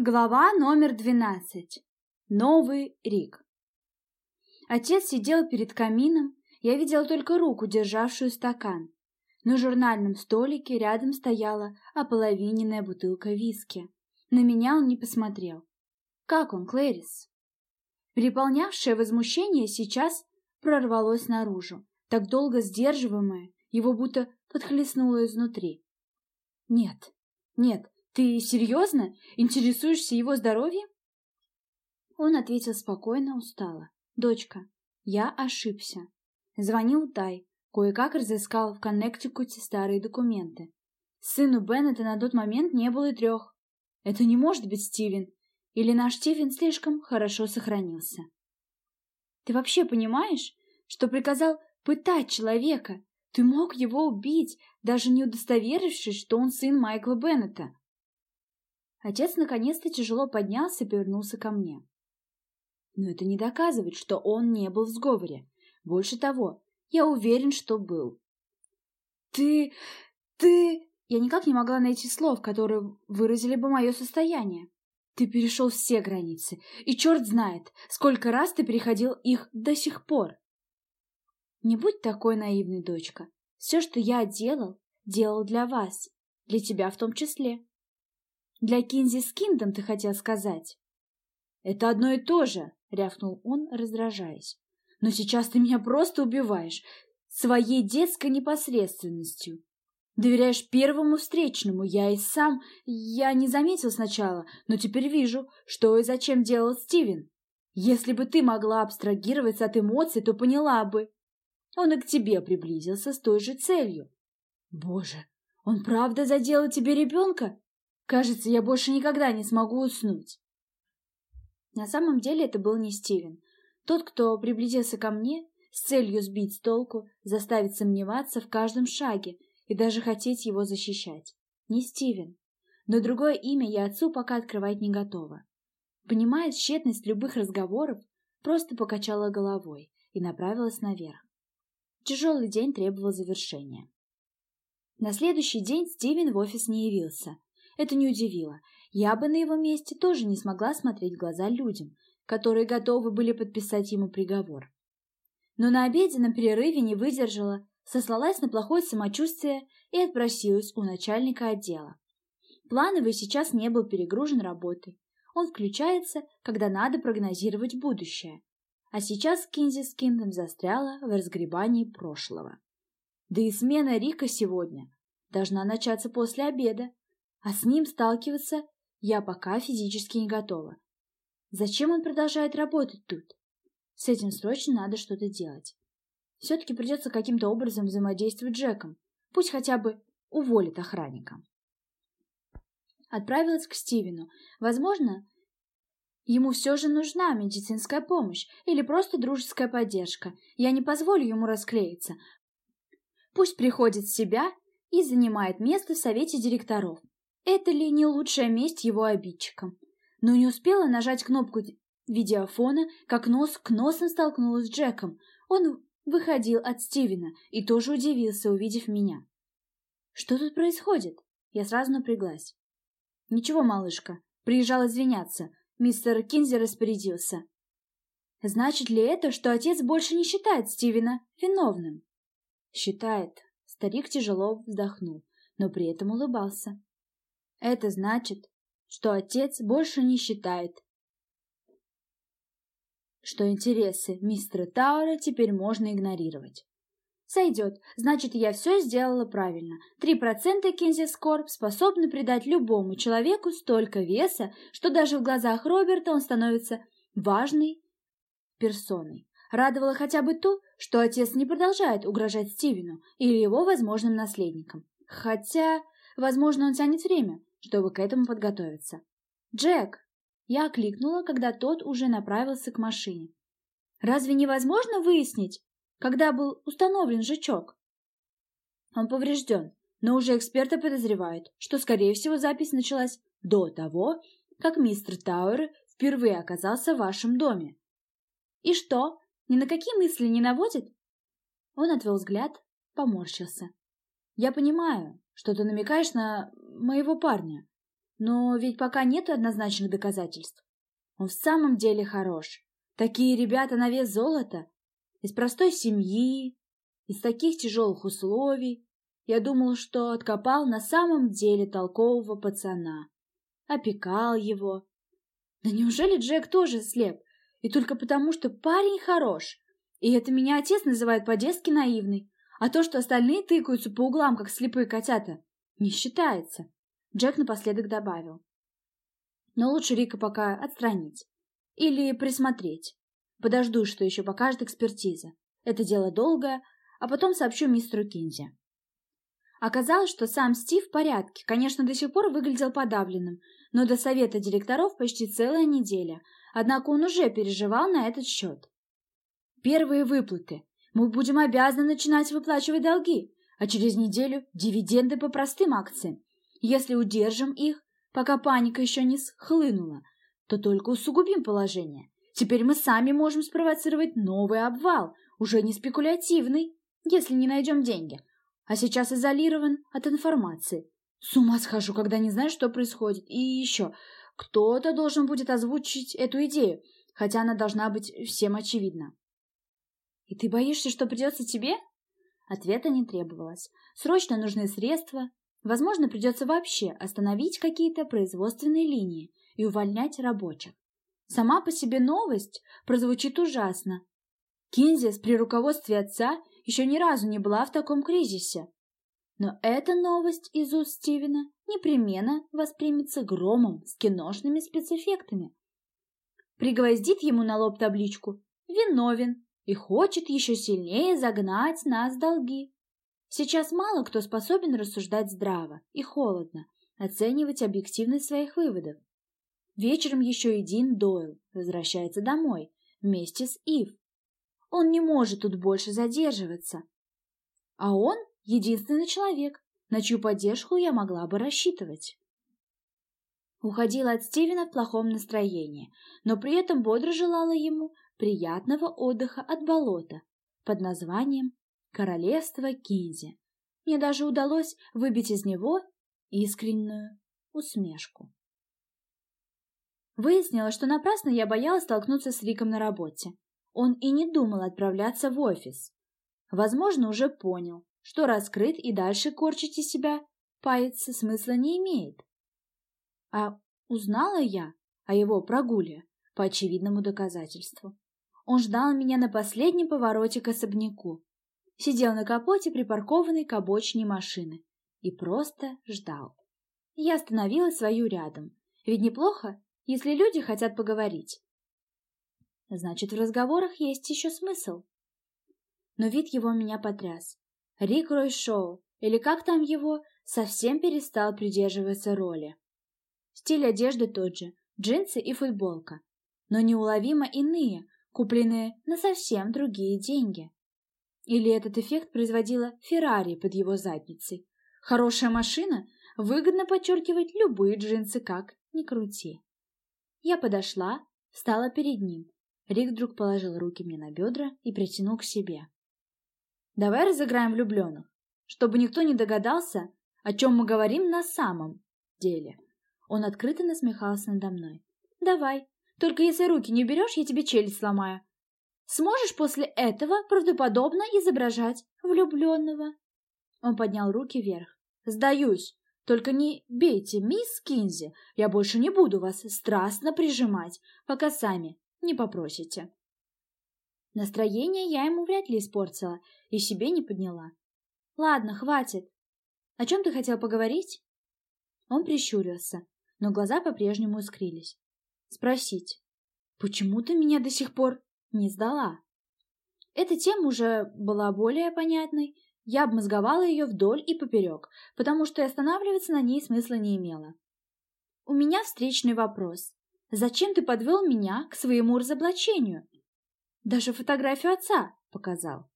Глава номер двенадцать. Новый Рик. Отец сидел перед камином, я видела только руку, державшую стакан. На журнальном столике рядом стояла ополовиненная бутылка виски. На меня он не посмотрел. Как он, Клэрис? Переполнявшее возмущение сейчас прорвалось наружу, так долго сдерживаемое, его будто подхлестнуло изнутри. Нет, нет, ты серьезно? Интересуешься его здоровьем? Он ответил спокойно, устало. Дочка, я ошибся. Звонил Тай, кое-как разыскал в Коннектикуте старые документы. Сыну Беннета на тот момент не было и трех. Это не может быть Стивен. Или наш Стивен слишком хорошо сохранился. Ты вообще понимаешь, что приказал пытать человека? Ты мог его убить, даже не удостоверившись, что он сын Майкла Беннета. Отец наконец-то тяжело поднялся и повернулся ко мне. Но это не доказывает, что он не был в сговоре. Больше того, я уверен, что был. Ты... ты... Я никак не могла найти слов, которые выразили бы мое состояние. Ты перешел все границы, и черт знает, сколько раз ты переходил их до сих пор. Не будь такой наивной, дочка. Все, что я делал, делал для вас, для тебя в том числе. Для Кинзи Скиндом ты хотел сказать? Это одно и то же, рявкнул он, раздражаясь. Но сейчас ты меня просто убиваешь своей детской непосредственностью. Доверяешь первому встречному, я и сам, я не заметил сначала, но теперь вижу, что и зачем делал Стивен. Если бы ты могла абстрагироваться от эмоций, то поняла бы. Он и к тебе приблизился с той же целью. Боже, он правда заделал тебе ребенка? Кажется, я больше никогда не смогу уснуть. На самом деле это был не Стивен. Тот, кто приблизился ко мне с целью сбить с толку, заставить сомневаться в каждом шаге и даже хотеть его защищать. Не Стивен. Но другое имя я отцу пока открывать не готова. Понимая тщетность любых разговоров, просто покачала головой и направилась наверх. Тяжелый день требовал завершения. На следующий день Стивен в офис не явился, это не удивило. Я бы на его месте тоже не смогла смотреть в глаза людям, которые готовы были подписать ему приговор. Но на обеденном перерыве не выдержала, сослалась на плохое самочувствие и отпросилась у начальника отдела. Плановый сейчас не был перегружен работой. Он включается, когда надо прогнозировать будущее. А сейчас Кинзи с Киндом застряла в разгребании прошлого. Да и смена Рика сегодня должна начаться после обеда, а с ним сталкиваться я пока физически не готова. Зачем он продолжает работать тут? С этим срочно надо что-то делать. Все-таки придется каким-то образом взаимодействовать с Джеком. Пусть хотя бы уволит охранника. Отправилась к Стивену. Возможно, ему все же нужна медицинская помощь или просто дружеская поддержка. Я не позволю ему расклеиться. Пусть приходит в себя и занимает место в совете директоров. Это ли не лучшая месть его обидчикам? Но не успела нажать кнопку видеофона, как нос к носам столкнулась с Джеком. Он выходил от Стивена и тоже удивился, увидев меня. «Что тут происходит?» Я сразу напряглась. «Ничего, малышка, приезжал извиняться. Мистер Кинзи распорядился». «Значит ли это, что отец больше не считает Стивена виновным?» «Считает». Старик тяжело вздохнул, но при этом улыбался. Это значит, что отец больше не считает, что интересы мистера Таура теперь можно игнорировать. Сойдет, значит, я все сделала правильно. Три процента Кензи Скорб способны придать любому человеку столько веса, что даже в глазах Роберта он становится важной персоной. Радовало хотя бы то, что отец не продолжает угрожать Стивену или его возможным наследникам. Хотя, возможно, он тянет время, чтобы к этому подготовиться. «Джек!» Я окликнула, когда тот уже направился к машине. «Разве невозможно выяснить, когда был установлен жучок?» Он поврежден, но уже эксперты подозревают, что, скорее всего, запись началась до того, как мистер Тауэр впервые оказался в вашем доме. «И что, ни на какие мысли не наводит?» Он отвел взгляд, поморщился. «Я понимаю, что ты намекаешь на моего парня. Но ведь пока нет однозначных доказательств. Он в самом деле хорош. Такие ребята на вес золота. Из простой семьи, из таких тяжелых условий. Я думал, что откопал на самом деле толкового пацана. Опекал его. Да неужели Джек тоже слеп? И только потому, что парень хорош. И это меня отец называет по-детски наивный. А то, что остальные тыкаются по углам, как слепые котята, не считается. Джек напоследок добавил. Но лучше Рика пока отстранить. Или присмотреть. Подожду, что еще покажет экспертиза. Это дело долгое, а потом сообщу мистеру Кинзи. Оказалось, что сам Стив в порядке, конечно, до сих пор выглядел подавленным, но до совета директоров почти целая неделя, однако он уже переживал на этот счет. Первые выплаты. Мы будем обязаны начинать выплачивать долги, а через неделю дивиденды по простым акциям. Если удержим их, пока паника еще не схлынула, то только усугубим положение. Теперь мы сами можем спровоцировать новый обвал, уже не спекулятивный, если не найдем деньги, а сейчас изолирован от информации. С ума схожу, когда не знаю, что происходит. И еще, кто-то должен будет озвучить эту идею, хотя она должна быть всем очевидна. «И ты боишься, что придется тебе?» Ответа не требовалось. Срочно нужны средства. Возможно, придется вообще остановить какие-то производственные линии и увольнять рабочих. Сама по себе новость прозвучит ужасно. Кинзис при руководстве отца еще ни разу не была в таком кризисе. Но эта новость из уст Стивена непременно воспримется громом с киношными спецэффектами. Пригвоздит ему на лоб табличку «Виновен» и хочет еще сильнее загнать нас в долги. Сейчас мало кто способен рассуждать здраво и холодно, оценивать объективность своих выводов. Вечером еще и Дин Дойл возвращается домой вместе с Ив. Он не может тут больше задерживаться. А он единственный человек, на чью поддержку я могла бы рассчитывать. Уходила от Стивена в плохом настроении, но при этом бодро желала ему приятного отдыха от болота под названием «Королевство Кинзи». Мне даже удалось выбить из него искреннюю усмешку. Выяснилось, что напрасно я боялась столкнуться с Риком на работе. Он и не думал отправляться в офис. Возможно, уже понял, что раскрыт и дальше корчить из себя паяться смысла не имеет. А узнала я о его прогуле по очевидному доказательству. Он ждал меня на последнем повороте к особняку. Сидел на капоте припаркованной к обочине машины и просто ждал. Я остановила свою рядом. Ведь неплохо, если люди хотят поговорить. Значит, в разговорах есть еще смысл. Но вид его меня потряс. Рик Рой Шоу, или как там его, совсем перестал придерживаться роли. Стиль одежды тот же, джинсы и футболка, но неуловимо иные, купленные на совсем другие деньги. Или этот эффект производила Феррари под его задницей. Хорошая машина выгодно подчеркивать любые джинсы, как ни крути. Я подошла, встала перед ним. Рик вдруг положил руки мне на бедра и притянул к себе. Давай разыграем влюбленных, чтобы никто не догадался, о чем мы говорим на самом деле. Он открыто насмехался надо мной. Давай, только если руки не берешь, я тебе челюсть сломаю. Сможешь после этого правдоподобно изображать влюбленного? Он поднял руки вверх. Сдаюсь. Только не бейте, мисс Кинзи. Я больше не буду вас страстно прижимать, пока сами не попросите. Настроение я ему вряд ли испортила и себе не подняла. Ладно, хватит. О чем ты хотел поговорить? Он прищурился, но глаза по-прежнему искрились. Спросить, почему ты меня до сих пор не сдала? Эта тема уже была более понятной. Я обмозговала ее вдоль и поперек, потому что и останавливаться на ней смысла не имело. У меня встречный вопрос. Зачем ты подвел меня к своему разоблачению? Даже фотографию отца показал.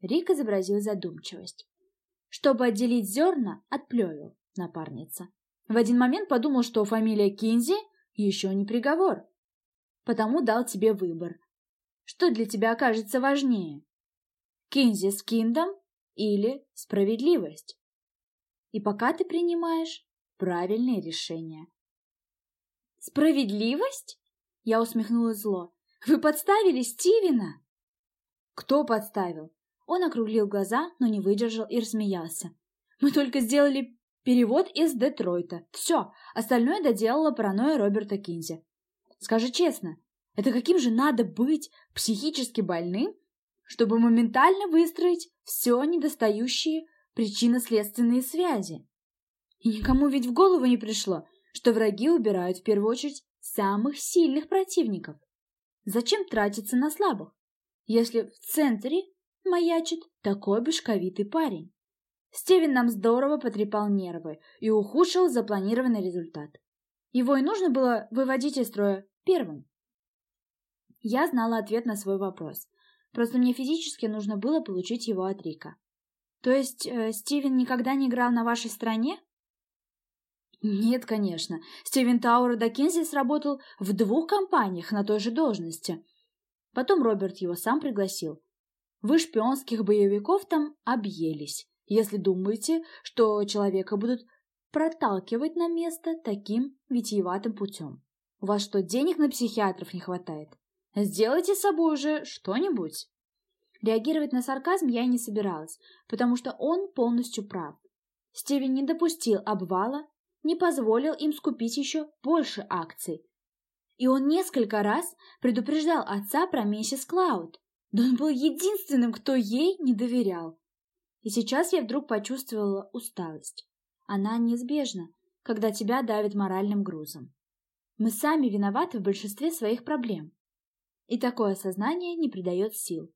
Рик изобразил задумчивость. Чтобы отделить зерна от плевел, напарница. В один момент подумал, что фамилия Кинзи еще не приговор. Потому дал тебе выбор. Что для тебя окажется важнее? Кинзи с Киндом или справедливость? И пока ты принимаешь правильные решения. «Справедливость?» — я усмехнулась зло. «Вы подставили Стивена?» «Кто подставил?» Он округлил глаза, но не выдержал и рассмеялся. «Мы только сделали перевод из Детройта. Все, остальное доделала паранойя Роберта Кинзи. Скажи честно, это каким же надо быть психически больным, чтобы моментально выстроить все недостающие причинно-следственные связи? И никому ведь в голову не пришло, что враги убирают в первую очередь самых сильных противников. Зачем тратиться на слабых, если в центре маячит такой башковитый парень? Стивен нам здорово потрепал нервы и ухудшил запланированный результат. Его и нужно было выводить из строя первым. Я знала ответ на свой вопрос. Просто мне физически нужно было получить его от Рика. То есть э, Стивен никогда не играл на вашей стороне? Нет, конечно. Стивен Тауэр Дакинзи сработал в двух компаниях на той же должности. Потом Роберт его сам пригласил. Вы шпионских боевиков там объелись, если думаете, что человека будут проталкивать на место таким витиеватым путем. У вас что, денег на психиатров не хватает? Сделайте с собой уже что-нибудь. Реагировать на сарказм я и не собиралась, потому что он полностью прав. Стивен не допустил обвала не позволил им скупить еще больше акций. И он несколько раз предупреждал отца про миссис Клауд, но он был единственным, кто ей не доверял. И сейчас я вдруг почувствовала усталость. Она неизбежна, когда тебя давит моральным грузом. Мы сами виноваты в большинстве своих проблем. И такое осознание не придает сил.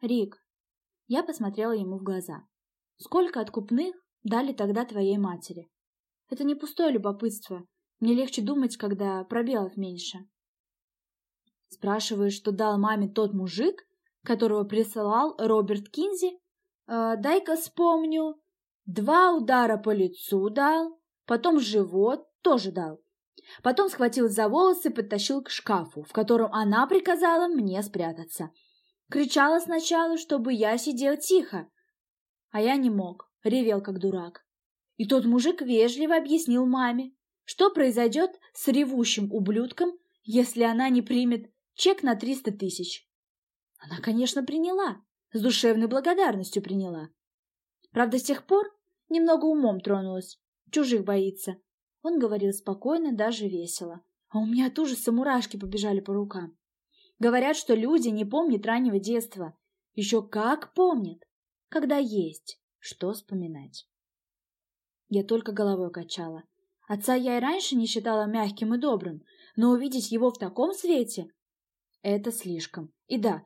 Рик, я посмотрела ему в глаза. Сколько откупных дали тогда твоей матери? Это не пустое любопытство. Мне легче думать, когда пробелов меньше. Спрашиваешь, что дал маме тот мужик, которого присылал Роберт Кинзи? Э, Дай-ка вспомню. Два удара по лицу дал, потом живот тоже дал. Потом схватил за волосы и подтащил к шкафу, в котором она приказала мне спрятаться. Кричала сначала, чтобы я сидел тихо, а я не мог, ревел как дурак. И тот мужик вежливо объяснил маме, что произойдет с ревущим ублюдком, если она не примет чек на триста тысяч. Она, конечно, приняла, с душевной благодарностью приняла. Правда, с тех пор немного умом тронулась, чужих боится. Он говорил спокойно, даже весело. А у меня от ужаса мурашки побежали по рукам. Говорят, что люди не помнят раннего детства. Еще как помнят, когда есть что вспоминать. Я только головой качала. Отца я и раньше не считала мягким и добрым, но увидеть его в таком свете — это слишком. И да,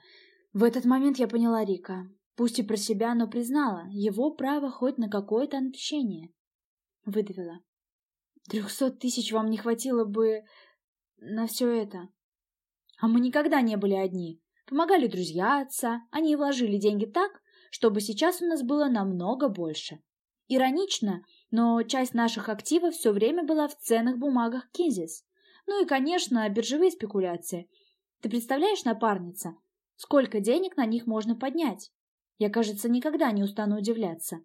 в этот момент я поняла Рика. Пусть и про себя, но признала его право хоть на какое-то отмщение. Выдавила. Трехсот тысяч вам не хватило бы на все это. А мы никогда не были одни. Помогали друзья отца, они вложили деньги так, чтобы сейчас у нас было намного больше. Иронично, но часть наших активов все время была в ценных бумагах Кинзис. Ну и, конечно, биржевые спекуляции. Ты представляешь, напарница, сколько денег на них можно поднять? Я, кажется, никогда не устану удивляться.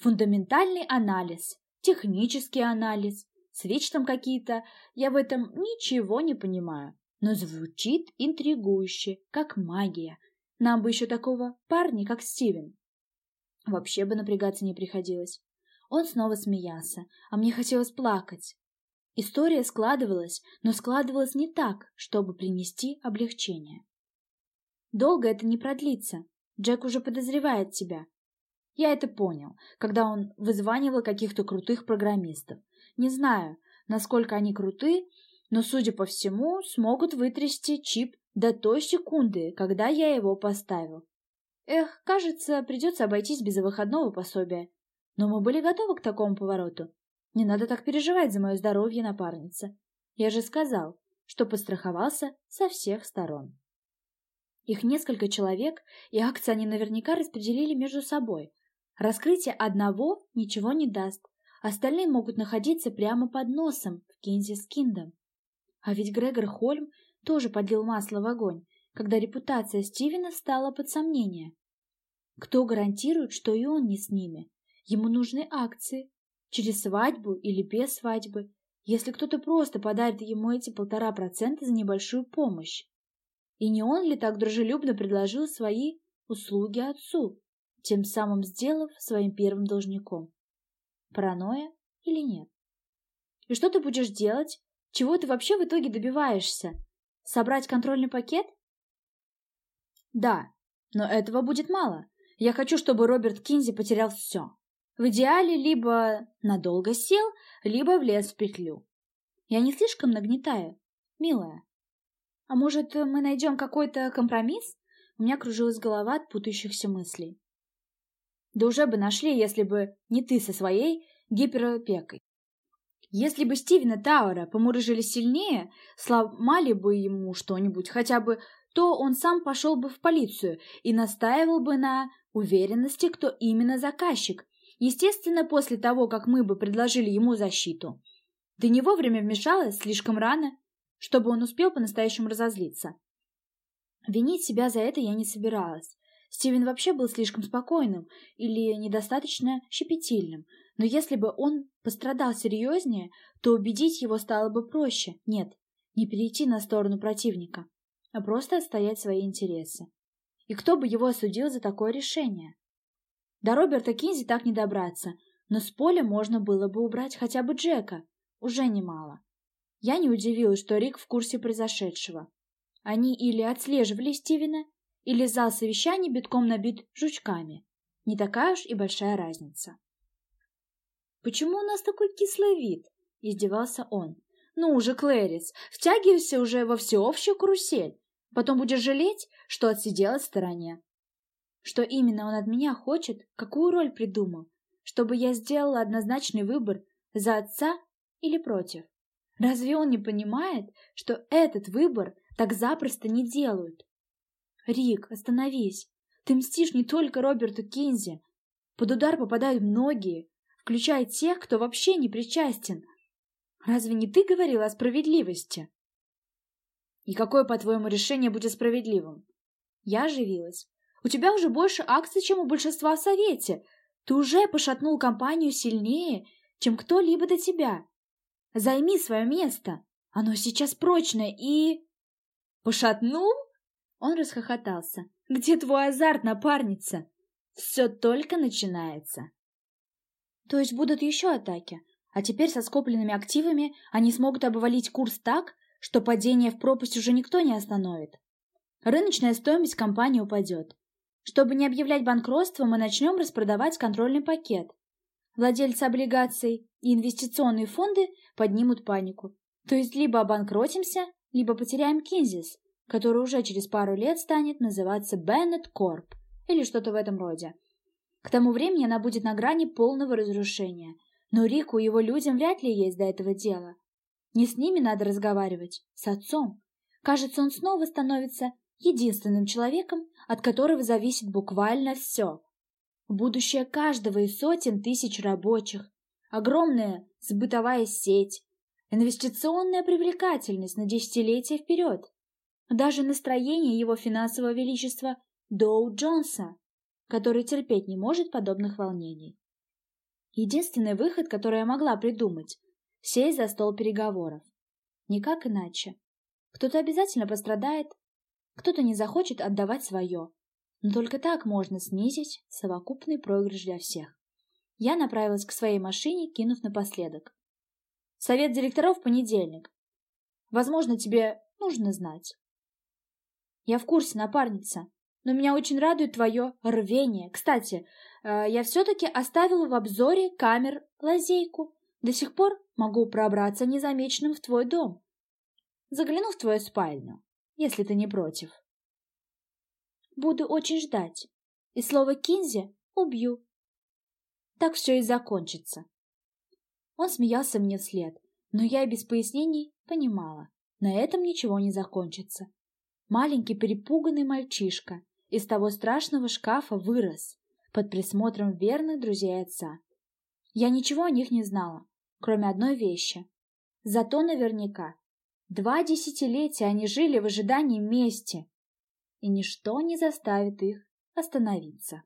Фундаментальный анализ, технический анализ, свеч там какие-то, я в этом ничего не понимаю. Но звучит интригующе, как магия. Нам бы еще такого парня, как Стивен. Вообще бы напрягаться не приходилось. Он снова смеялся, а мне хотелось плакать. История складывалась, но складывалась не так, чтобы принести облегчение. Долго это не продлится. Джек уже подозревает тебя. Я это понял, когда он вызванивал каких-то крутых программистов. Не знаю, насколько они круты, но, судя по всему, смогут вытрясти чип до той секунды, когда я его поставил. Эх, кажется, придется обойтись без выходного пособия. Но мы были готовы к такому повороту. Не надо так переживать за мое здоровье, напарница. Я же сказал, что подстраховался со всех сторон. Их несколько человек, и акции они наверняка распределили между собой. Раскрытие одного ничего не даст. Остальные могут находиться прямо под носом в Кинзис Киндом. А ведь Грегор Хольм тоже подлил масло в огонь, когда репутация Стивена стала под сомнение. Кто гарантирует, что и он не с ними? Ему нужны акции. через свадьбу или без свадьбы, если кто-то просто подарит ему эти полтора процента за небольшую помощь? И не он ли так дружелюбно предложил свои услуги отцу, тем самым сделав своим первым должником? Паранойя или нет? И что ты будешь делать? Чего ты вообще в итоге добиваешься? Собрать контрольный пакет? Да, но этого будет мало. Я хочу, чтобы Роберт Кинзи потерял все. В идеале либо надолго сел, либо влез в петлю. Я не слишком нагнетаю, милая. А может, мы найдем какой-то компромисс? У меня кружилась голова от путающихся мыслей. Да уже бы нашли, если бы не ты со своей гиперопекой. Если бы Стивена Тауэра помурыжили сильнее, сломали бы ему что-нибудь хотя бы, то он сам пошел бы в полицию и настаивал бы на уверенности, кто именно заказчик. Естественно, после того, как мы бы предложили ему защиту. Ты не вовремя вмешалась слишком рано, чтобы он успел по-настоящему разозлиться. Винить себя за это я не собиралась. Стивен вообще был слишком спокойным или недостаточно щепетильным, но если бы он пострадал серьезнее, то убедить его стало бы проще. Нет, не перейти на сторону противника, а просто отстоять свои интересы. И кто бы его осудил за такое решение? До Роберта Кинзи так не добраться, но с поля можно было бы убрать хотя бы Джека. Уже немало. Я не удивилась, что Рик в курсе произошедшего. Они или отслеживали Стивена, или зал совещаний битком набит жучками. Не такая уж и большая разница. «Почему у нас такой кислый вид?» — издевался он. «Ну уже, Клэрис, втягивайся уже во всеобщую карусель. Потом будешь жалеть, что отсиделась в стороне». Что именно он от меня хочет, какую роль придумал, чтобы я сделала однозначный выбор за отца или против. Разве он не понимает, что этот выбор так запросто не делают? Рик, остановись. Ты мстишь не только Роберту Кинзи. Под удар попадают многие, включая тех, кто вообще не причастен. Разве не ты говорила о справедливости? И какое, по-твоему, решение будет справедливым? Я оживилась. У тебя уже больше акций, чем у большинства в Совете. Ты уже пошатнул компанию сильнее, чем кто-либо до тебя. Займи свое место. Оно сейчас прочное и... Пошатнул? Он расхохотался. Где твой азарт, напарница? Все только начинается. То есть будут еще атаки, а теперь со скопленными активами они смогут обвалить курс так, что падение в пропасть уже никто не остановит. Рыночная стоимость компании упадет. Чтобы не объявлять банкротство, мы начнем распродавать контрольный пакет. Владельцы облигаций и инвестиционные фонды поднимут панику. То есть либо обанкротимся, либо потеряем Кинзис, который уже через пару лет станет называться Беннет Корп или что-то в этом роде. К тому времени она будет на грани полного разрушения. Но Рику и его людям вряд ли есть до этого дела. Не с ними надо разговаривать, с отцом. Кажется, он снова становится единственным человеком, от которого зависит буквально все. Будущее каждого из сотен тысяч рабочих, огромная сбытовая сеть, инвестиционная привлекательность на десятилетия вперед, даже настроение его финансового величества Доу Джонса, который терпеть не может подобных волнений. Единственный выход, который я могла придумать — сесть за стол переговоров. Никак иначе. Кто-то обязательно пострадает, кто-то не захочет отдавать свое, но только так можно снизить совокупный проигрыш для всех. Я направилась к своей машине, кинув напоследок. Совет директоров в понедельник. Возможно, тебе нужно знать. Я в курсе, напарница, но меня очень радует твое рвение. Кстати, э, я все-таки оставила в обзоре камер лазейку. До сих пор могу пробраться незамеченным в твой дом. Загляну в твою спальню, если ты не против. Буду очень ждать. И слово «кинзи» убью. Так все и закончится. Он смеялся мне вслед, но я и без пояснений понимала, на этом ничего не закончится. Маленький перепуганный мальчишка из того страшного шкафа вырос под присмотром верных друзей отца. Я ничего о них не знала, кроме одной вещи. Зато наверняка два десятилетия они жили в ожидании мести, и ничто не заставит их остановиться.